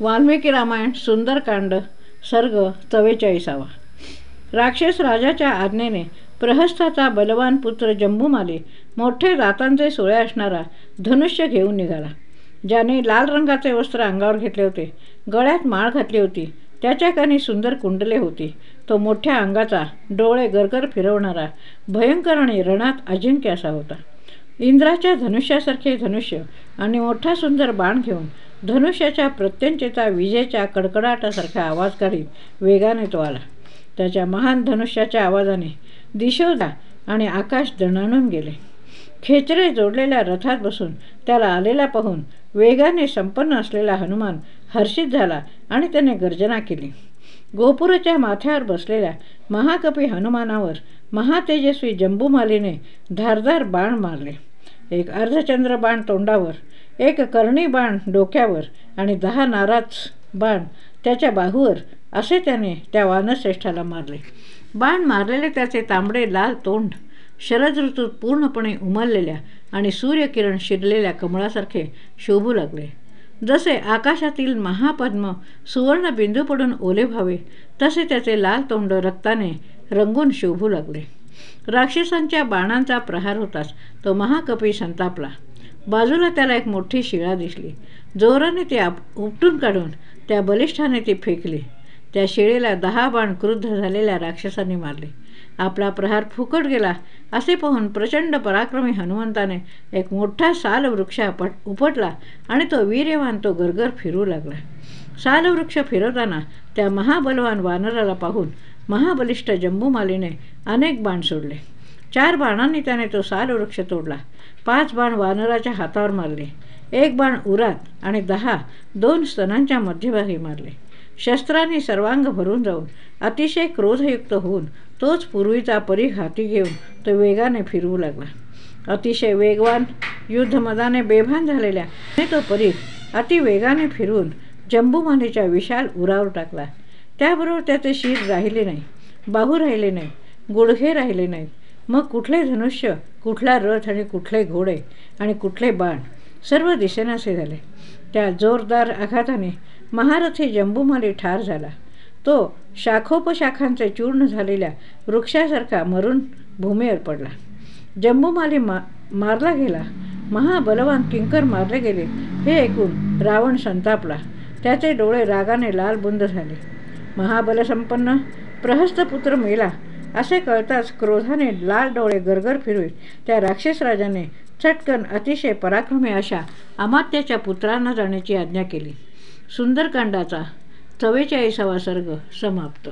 वाल्मिकी रामायण सुंदरकांड सर्ग चव्वेचाळीसावा. राक्षस राजाच्या आज्ञेने प्रहस्ताचा बलवान पुत्र जम्बूमाले मोठे दातांचे सोळे असणारा धनुष्य घेऊन निघाला. ज्याने लाल रंगाचे वस्त्र अंगावर घेतले होते गळ्यात माळ घातली होती त्याच्या कानी सुंदर कुंडले होती. तो मोठ्या अंगाचा डोळे गरगर फिरवणारा भयंकर आणि रणात अजिंक्य असा होता. इंद्राच्या धनुष्यासारखे धनुष्य आणि मोठा सुंदर बाण घेऊन धनुष्याच्या प्रत्यंचेचा विजेच्या कडकडाटासारखा आवाज काढीत वेगाने तो आला. त्याच्या महान धनुष्याच्या आवाजाने दिशोदा आणि आकाश दणाणून गेले. खेचरे जोडलेल्या रथात बसून त्याला आलेला पाहून वेगाने संपन्न असलेला हनुमान हर्षित झाला आणि त्याने गर्जना केली. गोपुराच्या माथ्यावर बसलेल्या महाकपी हनुमानावर महातेजस्वी जंबूमालीने धारदार बाण मारले. एक अर्धचंद्र बाण तोंडावर एक कर्णी बाण डोक्यावर आणि दहा नाराज बाण त्याच्या बाहूवर असे त्याने त्या वानश्रेष्ठाला मारले. बाण मारलेले त्याचे तांबडे लाल तोंड शरद ऋतूत पूर्णपणे उमललेल्या आणि सूर्यकिरण शिरलेल्या कमळासारखे शोभू लागले. जसे आकाशातील महापद्म सुवर्ण बिंदू पडून ओले व्हावे तसे त्याचे लाल तोंड रक्ताने रंगून शोभू लागले. राक्षसांच्या बाणांचा प्रहार होताच तो महाकपी संतापला. बाजूला त्याला एक मोठी शिळा दिसली. जोराने ती आप उपटून काढून त्या बलिष्ठाने ती फेकली. त्या शिळेला दहा बाण क्रुद्ध झालेल्या राक्षसांनी मारले. आपला प्रहार फुकट गेला. असे पाहून प्रचंड पराक्रमी हनुमंताने एक मोठा सालवृक्ष पट उपटला आणि तो वीर्यवान तो गरगर फिरू लागला. सालवृक्ष फिरवताना त्या महाबलवान वानराला पाहून महाबलिष्ठ जंबूमालीने अनेक बाण सोडले. चार बाणांनी त्याने तो सालवृक्ष तोडला. पाच बाण वानराच्या हातावर मारले. एक बाण उरात आणि दहा दोन स्तनांच्या मध्यभागी मारले. शस्त्रांनी सर्वांग भरून जाऊन अतिशय क्रोधयुक्त होऊन तोच पूर्वीचा परी हाती घेऊन तो वेगाने फिरवू लागला. अतिशय वेगवान युद्धमदाने बेभान झालेल्या तो परी अतिवेगाने फिरवून जंबूमालीच्या विशाल उरावर टाकला. त्याबरोबर त्याचे शिर राहिले नाही बाहू राहिले नाही गुडघे राहिले नाहीत. मग कुठले धनुष्य कुठला रथ आणि कुठले घोडे आणि कुठले बाण सर्व दिसेनासे झाले. त्या जोरदार आघाताने महारथी जंबुमाली ठार झाला. तो शाखोपशाखांचे चूर्ण झालेल्या वृक्षासारखा मरून भूमीवर पडला. जंबुमाली मा मारला गेला. महाबलवान किंकर मारले गेले हे ऐकून रावण संतापला. त्याचे डोळे रागाने लाल बुंद झाले. महाबलसंपन्न प्रहस्तपुत्र मेला. असे कळताच क्रोधाने लाल डोळे गरगर फिरवीत. त्या राक्षसराजाने चटकन अतिशय पराक्रमी अशा अमात्याच्या पुत्रांना जाण्याची आज्ञा केली. सुंदरकांडाचा चव्वेचाळीसावा सर्ग समाप्त.